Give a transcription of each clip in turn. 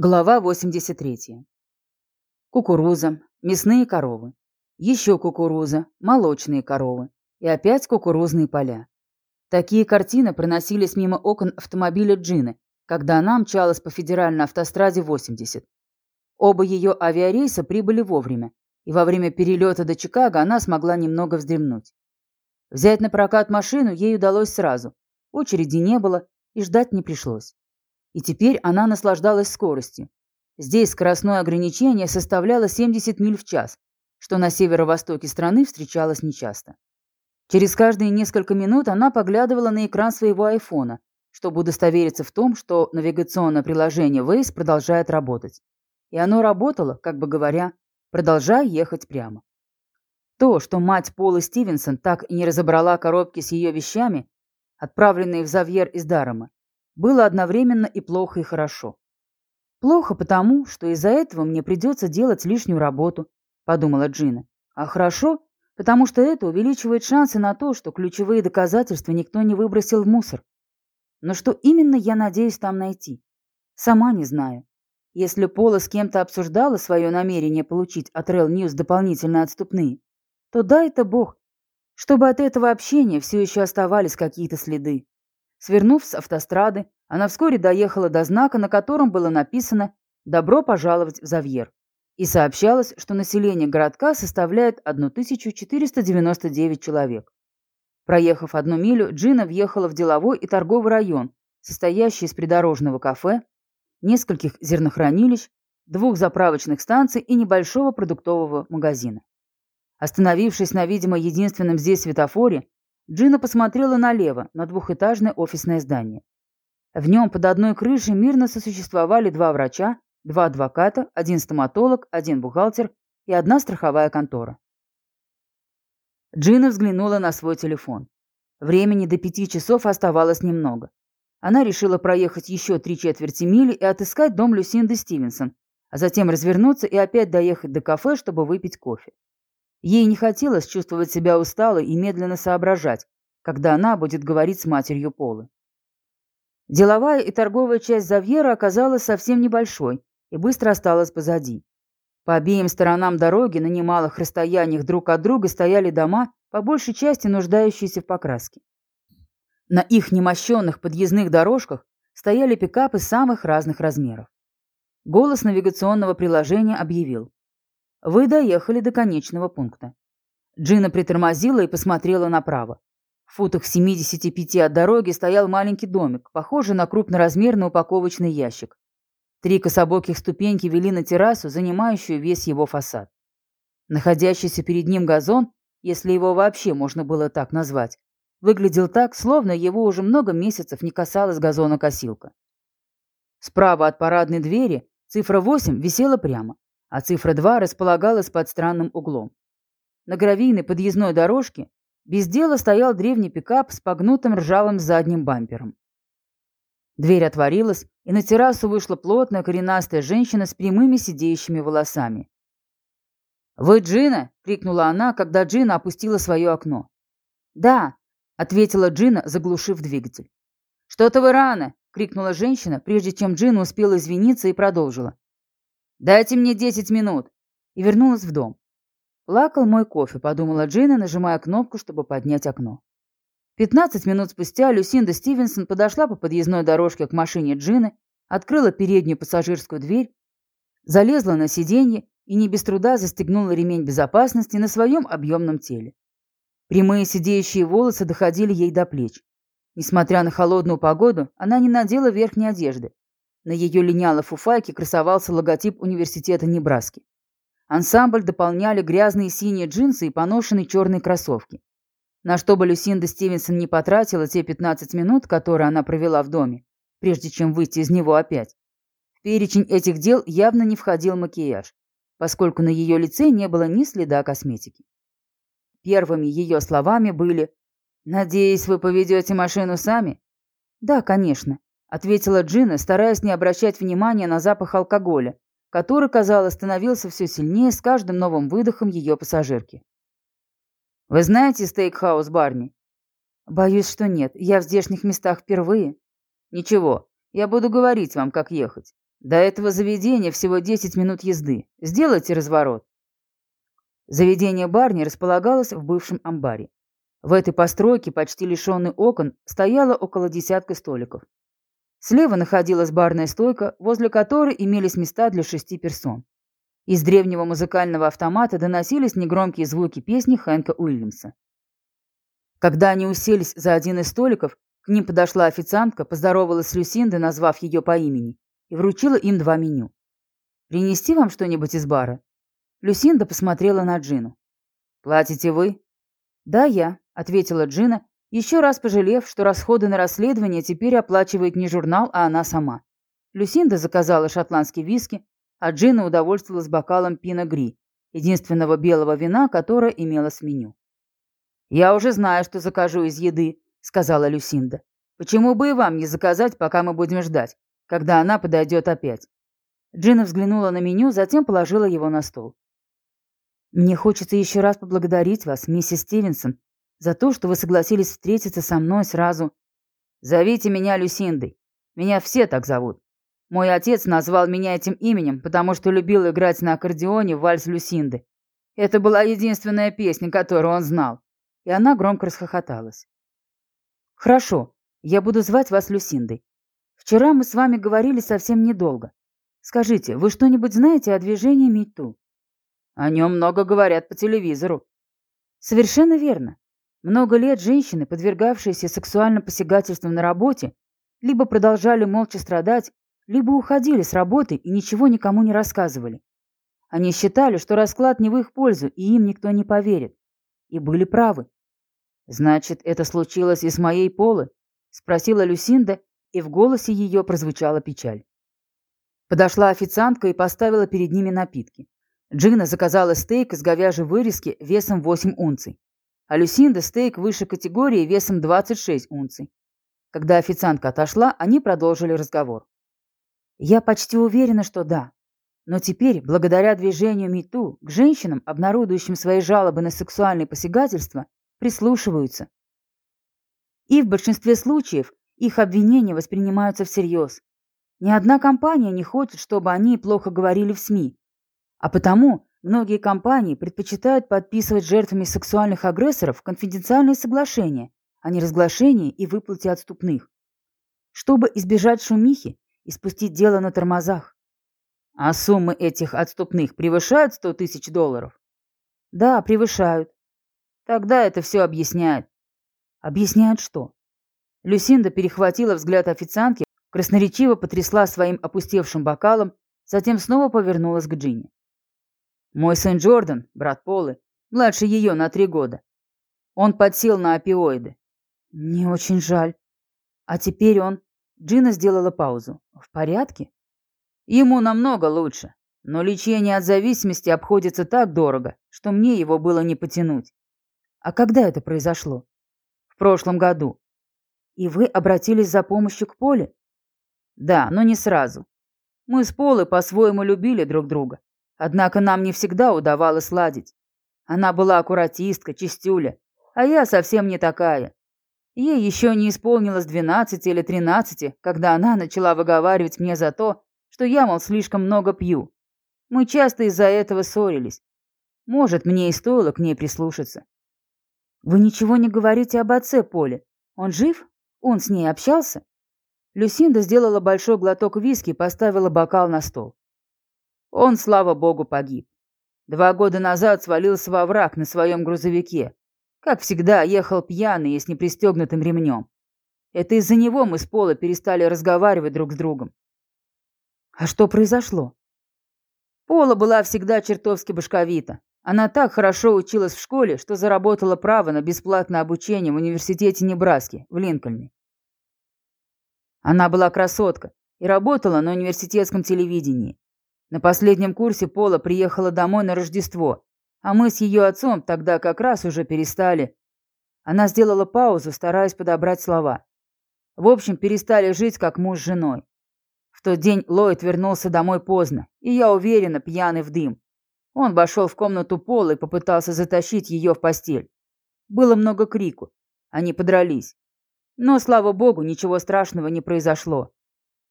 Глава 83. Кукуруза, мясные коровы. Еще кукуруза, молочные коровы. И опять кукурузные поля. Такие картины проносились мимо окон автомобиля Джины, когда она мчалась по федеральной автостраде 80. Оба ее авиарейса прибыли вовремя, и во время перелета до Чикаго она смогла немного вздремнуть. Взять на прокат машину ей удалось сразу. Очереди не было, и ждать не пришлось и теперь она наслаждалась скоростью. Здесь скоростное ограничение составляло 70 миль в час, что на северо-востоке страны встречалось нечасто. Через каждые несколько минут она поглядывала на экран своего айфона, чтобы удостовериться в том, что навигационное приложение Waze продолжает работать. И оно работало, как бы говоря, продолжая ехать прямо. То, что мать Полы Стивенсон так и не разобрала коробки с ее вещами, отправленные в Завьер из Дарема, было одновременно и плохо, и хорошо. Плохо потому, что из-за этого мне придется делать лишнюю работу, подумала Джина. А хорошо, потому что это увеличивает шансы на то, что ключевые доказательства никто не выбросил в мусор. Но что именно я надеюсь там найти? Сама не знаю. Если Пола с кем-то обсуждала свое намерение получить от Рел Ньюс дополнительные отступные, то дай это бог, чтобы от этого общения все еще оставались какие-то следы. Свернув с автострады, она вскоре доехала до знака, на котором было написано «Добро пожаловать в Завьер» и сообщалось, что население городка составляет 1499 человек. Проехав одну милю, Джина въехала в деловой и торговый район, состоящий из придорожного кафе, нескольких зернохранилищ, двух заправочных станций и небольшого продуктового магазина. Остановившись на, видимо, единственном здесь светофоре, Джина посмотрела налево, на двухэтажное офисное здание. В нем под одной крышей мирно сосуществовали два врача, два адвоката, один стоматолог, один бухгалтер и одна страховая контора. Джина взглянула на свой телефон. Времени до пяти часов оставалось немного. Она решила проехать еще три четверти мили и отыскать дом Люсинды Стивенсон, а затем развернуться и опять доехать до кафе, чтобы выпить кофе. Ей не хотелось чувствовать себя усталой и медленно соображать, когда она будет говорить с матерью Полы. Деловая и торговая часть Завьера оказалась совсем небольшой и быстро осталась позади. По обеим сторонам дороги на немалых расстояниях друг от друга стояли дома, по большей части нуждающиеся в покраске. На их немощенных подъездных дорожках стояли пикапы самых разных размеров. Голос навигационного приложения объявил. Вы доехали до конечного пункта. Джина притормозила и посмотрела направо. В футах 75 от дороги стоял маленький домик, похожий на крупноразмерный упаковочный ящик. Три кособоких ступеньки вели на террасу, занимающую весь его фасад. Находящийся перед ним газон, если его вообще можно было так назвать, выглядел так, словно его уже много месяцев не касалась газонокосилка. Справа от парадной двери цифра 8 висела прямо а цифра 2 располагалась под странным углом. На гравийной подъездной дорожке без дела стоял древний пикап с погнутым ржавым задним бампером. Дверь отворилась, и на террасу вышла плотная коренастая женщина с прямыми сидеющими волосами. «Вы Джина?» — крикнула она, когда Джина опустила свое окно. «Да», — ответила Джина, заглушив двигатель. «Что-то вы рано!» — крикнула женщина, прежде чем Джина успела извиниться и продолжила. «Дайте мне десять минут!» И вернулась в дом. Плакал мой кофе, подумала Джина, нажимая кнопку, чтобы поднять окно. Пятнадцать минут спустя Люсинда Стивенсон подошла по подъездной дорожке к машине Джины, открыла переднюю пассажирскую дверь, залезла на сиденье и не без труда застегнула ремень безопасности на своем объемном теле. Прямые сидеющие волосы доходили ей до плеч. Несмотря на холодную погоду, она не надела верхней одежды, на ее линялой фуфайке красовался логотип университета Небраски. Ансамбль дополняли грязные синие джинсы и поношенные черные кроссовки. На что бы Люсинда Стивенсон не потратила те 15 минут, которые она провела в доме, прежде чем выйти из него опять. В перечень этих дел явно не входил макияж, поскольку на ее лице не было ни следа косметики. Первыми ее словами были «Надеюсь, вы поведете машину сами?» «Да, конечно ответила Джина, стараясь не обращать внимания на запах алкоголя, который, казалось, становился все сильнее с каждым новым выдохом ее пассажирки. «Вы знаете стейкхаус Барни?» «Боюсь, что нет. Я в здешних местах впервые». «Ничего, я буду говорить вам, как ехать. До этого заведения всего 10 минут езды. Сделайте разворот. Заведение Барни располагалось в бывшем амбаре. В этой постройке, почти лишенной окон, стояло около десятка столиков. Слева находилась барная стойка, возле которой имелись места для шести персон. Из древнего музыкального автомата доносились негромкие звуки песни Хэнка Уильямса. Когда они уселись за один из столиков, к ним подошла официантка, поздоровалась с Люсиндой, назвав ее по имени, и вручила им два меню. «Принести вам что-нибудь из бара?» Люсинда посмотрела на Джину. «Платите вы?» «Да, я», — ответила Джина, еще раз пожалев, что расходы на расследование теперь оплачивает не журнал, а она сама. Люсинда заказала шотландский виски, а Джина удовольствовалась бокалом пино гри, единственного белого вина, которое имелось в меню. «Я уже знаю, что закажу из еды», — сказала Люсинда. «Почему бы и вам не заказать, пока мы будем ждать, когда она подойдет опять?» Джина взглянула на меню, затем положила его на стол. «Мне хочется еще раз поблагодарить вас, миссис Стивенсон, за то, что вы согласились встретиться со мной сразу. Зовите меня Люсиндой. Меня все так зовут. Мой отец назвал меня этим именем, потому что любил играть на аккордеоне вальс Люсинды. Это была единственная песня, которую он знал. И она громко расхохоталась. Хорошо, я буду звать вас Люсиндой. Вчера мы с вами говорили совсем недолго. Скажите, вы что-нибудь знаете о движении Миту? О нем много говорят по телевизору. Совершенно верно. Много лет женщины, подвергавшиеся сексуальным посягательствам на работе, либо продолжали молча страдать, либо уходили с работы и ничего никому не рассказывали. Они считали, что расклад не в их пользу, и им никто не поверит. И были правы. «Значит, это случилось и с моей Полы?» — спросила Люсинда, и в голосе ее прозвучала печаль. Подошла официантка и поставила перед ними напитки. Джина заказала стейк из говяжьей вырезки весом 8 унций а Люсинда стейк высшей категории весом 26 унций. Когда официантка отошла, они продолжили разговор. Я почти уверена, что да. Но теперь, благодаря движению МИТУ, к женщинам, обнародующим свои жалобы на сексуальные посягательства, прислушиваются. И в большинстве случаев их обвинения воспринимаются всерьез. Ни одна компания не хочет, чтобы они плохо говорили в СМИ. А потому Многие компании предпочитают подписывать жертвами сексуальных агрессоров конфиденциальные соглашения о неразглашении и выплате отступных, чтобы избежать шумихи и спустить дело на тормозах. А суммы этих отступных превышают 100 тысяч долларов? Да, превышают. Тогда это все объясняет. Объясняет что? Люсинда перехватила взгляд официантки, красноречиво потрясла своим опустевшим бокалом, затем снова повернулась к Джинни. Мой сын Джордан, брат Полы, младше ее на три года. Он подсел на опиоиды. Мне очень жаль. А теперь он... Джина сделала паузу. В порядке? Ему намного лучше. Но лечение от зависимости обходится так дорого, что мне его было не потянуть. А когда это произошло? В прошлом году. И вы обратились за помощью к Поле? Да, но не сразу. Мы с Полой по-своему любили друг друга. Однако нам не всегда удавалось ладить. Она была аккуратистка, чистюля, а я совсем не такая. Ей еще не исполнилось двенадцати или тринадцати, когда она начала выговаривать мне за то, что я, мол, слишком много пью. Мы часто из-за этого ссорились. Может, мне и стоило к ней прислушаться. Вы ничего не говорите об отце Поле. Он жив? Он с ней общался? Люсинда сделала большой глоток виски и поставила бокал на стол. Он, слава богу, погиб. Два года назад свалился во враг на своем грузовике. Как всегда, ехал пьяный и с непристегнутым ремнем. Это из-за него мы с Пола перестали разговаривать друг с другом. А что произошло? Пола была всегда чертовски башковита. Она так хорошо училась в школе, что заработала право на бесплатное обучение в университете Небраски в Линкольне. Она была красотка и работала на университетском телевидении. На последнем курсе Пола приехала домой на Рождество, а мы с ее отцом тогда как раз уже перестали. Она сделала паузу, стараясь подобрать слова. В общем, перестали жить как муж с женой. В тот день Ллойд вернулся домой поздно, и я уверена, пьяный в дым. Он вошел в комнату Пола и попытался затащить ее в постель. Было много крику. Они подрались. Но, слава богу, ничего страшного не произошло.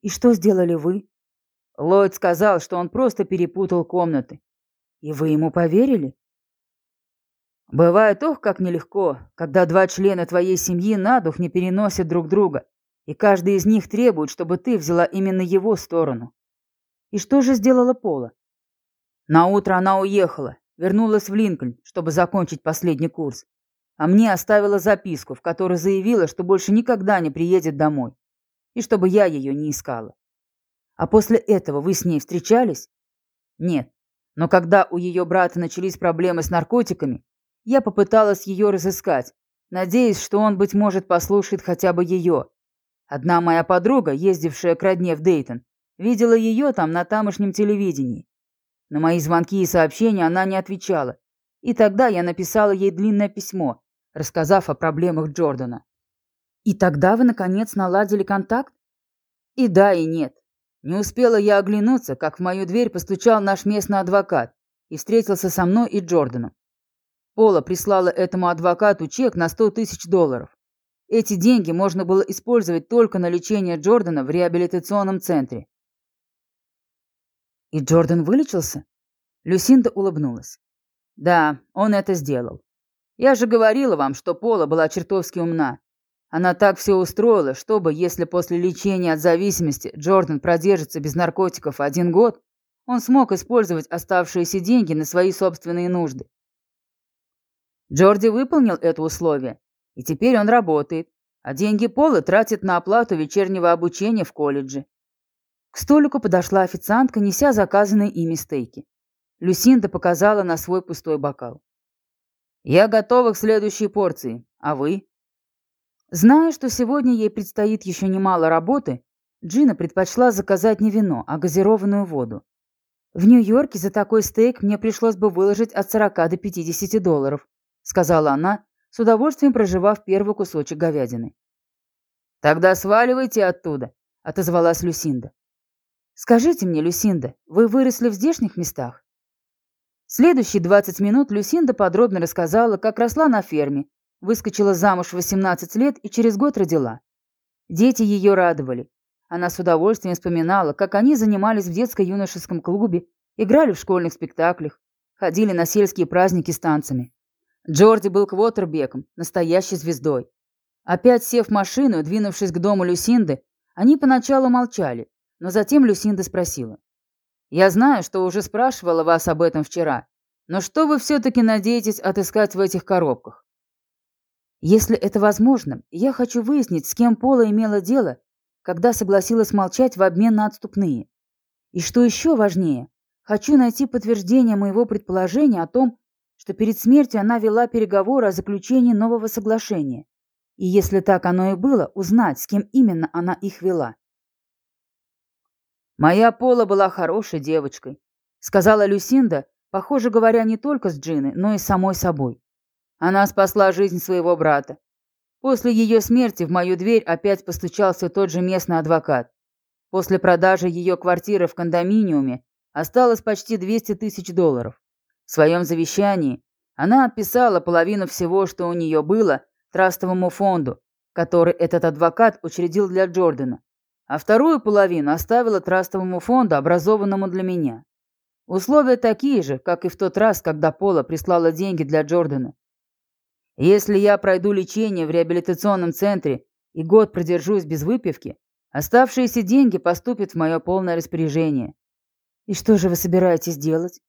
«И что сделали вы?» Ллойд сказал, что он просто перепутал комнаты. И вы ему поверили? Бывает, ох, как нелегко, когда два члена твоей семьи на дух не переносят друг друга, и каждый из них требует, чтобы ты взяла именно его сторону. И что же сделала Пола? На утро она уехала, вернулась в Линкольн, чтобы закончить последний курс. А мне оставила записку, в которой заявила, что больше никогда не приедет домой. И чтобы я ее не искала. А после этого вы с ней встречались? Нет. Но когда у ее брата начались проблемы с наркотиками, я попыталась ее разыскать, надеясь, что он, быть может, послушает хотя бы ее. Одна моя подруга, ездившая к родне в Дейтон, видела ее там на тамошнем телевидении. На мои звонки и сообщения она не отвечала. И тогда я написала ей длинное письмо, рассказав о проблемах Джордана. И тогда вы, наконец, наладили контакт? И да, и нет. Не успела я оглянуться, как в мою дверь постучал наш местный адвокат и встретился со мной и Джорданом. Пола прислала этому адвокату чек на 100 тысяч долларов. Эти деньги можно было использовать только на лечение Джордана в реабилитационном центре. И Джордан вылечился? Люсинда улыбнулась. Да, он это сделал. Я же говорила вам, что Пола была чертовски умна. Она так все устроила, чтобы, если после лечения от зависимости Джордан продержится без наркотиков один год, он смог использовать оставшиеся деньги на свои собственные нужды. Джорди выполнил это условие, и теперь он работает, а деньги Пола тратит на оплату вечернего обучения в колледже. К столику подошла официантка, неся заказанные ими стейки. Люсинда показала на свой пустой бокал. «Я готова к следующей порции. А вы?» Зная, что сегодня ей предстоит еще немало работы, Джина предпочла заказать не вино, а газированную воду. «В Нью-Йорке за такой стейк мне пришлось бы выложить от 40 до 50 долларов», сказала она, с удовольствием проживав первый кусочек говядины. «Тогда сваливайте оттуда», — отозвалась Люсинда. Скажите мне, Люсинда, вы выросли в здешних местах? Следующие 20 минут Люсинда подробно рассказала, как росла на ферме, выскочила замуж в 18 лет и через год родила. Дети ее радовали. Она с удовольствием вспоминала, как они занимались в детско-юношеском клубе, играли в школьных спектаклях, ходили на сельские праздники с танцами. Джорди был квотербеком, настоящей звездой. Опять сев в машину двинувшись к дому Люсинды, они поначалу молчали, но затем Люсинда спросила. «Я знаю, что уже спрашивала вас об этом вчера, но что вы все-таки надеетесь отыскать в этих коробках?» «Если это возможно, я хочу выяснить, с кем Пола имела дело, когда согласилась молчать в обмен на отступные. И что еще важнее, хочу найти подтверждение моего предположения о том, что перед смертью она вела переговоры о заключении нового соглашения. И если так оно и было, узнать, с кем именно она их вела. «Моя Пола была хорошей девочкой», — сказала Люсинда, похоже говоря не только с Джиной, но и самой собой. Она спасла жизнь своего брата. После ее смерти в мою дверь опять постучался тот же местный адвокат. После продажи ее квартиры в кондоминиуме осталось почти 200 тысяч долларов. В своем завещании она отписала половину всего, что у нее было, трастовому фонду, который этот адвокат учредил для Джордана а вторую половину оставила трастовому фонду, образованному для меня. Условия такие же, как и в тот раз, когда Пола прислала деньги для Джордана. Если я пройду лечение в реабилитационном центре и год продержусь без выпивки, оставшиеся деньги поступят в мое полное распоряжение. И что же вы собираетесь делать?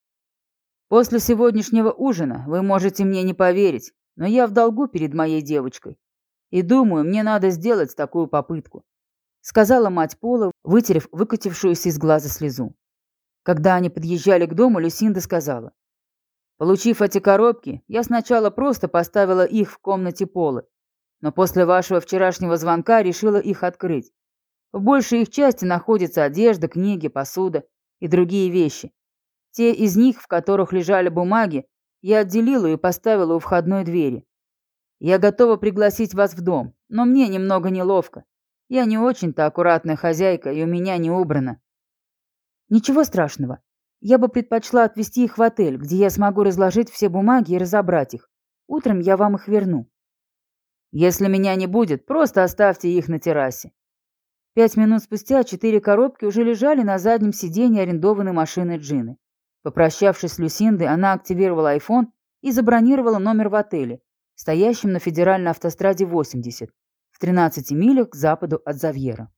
После сегодняшнего ужина вы можете мне не поверить, но я в долгу перед моей девочкой. И думаю, мне надо сделать такую попытку сказала мать Пола, вытерев выкатившуюся из глаза слезу. Когда они подъезжали к дому, Люсинда сказала. «Получив эти коробки, я сначала просто поставила их в комнате Полы, но после вашего вчерашнего звонка решила их открыть. В большей их части находится одежда, книги, посуда и другие вещи. Те из них, в которых лежали бумаги, я отделила и поставила у входной двери. Я готова пригласить вас в дом, но мне немного неловко. Я не очень-то аккуратная хозяйка, и у меня не убрано. Ничего страшного. Я бы предпочла отвезти их в отель, где я смогу разложить все бумаги и разобрать их. Утром я вам их верну. Если меня не будет, просто оставьте их на террасе. Пять минут спустя четыре коробки уже лежали на заднем сиденье арендованной машины Джины. Попрощавшись с Люсиндой, она активировала iPhone и забронировала номер в отеле, стоящем на федеральной автостраде 80, в 13 милях к западу от Завьера.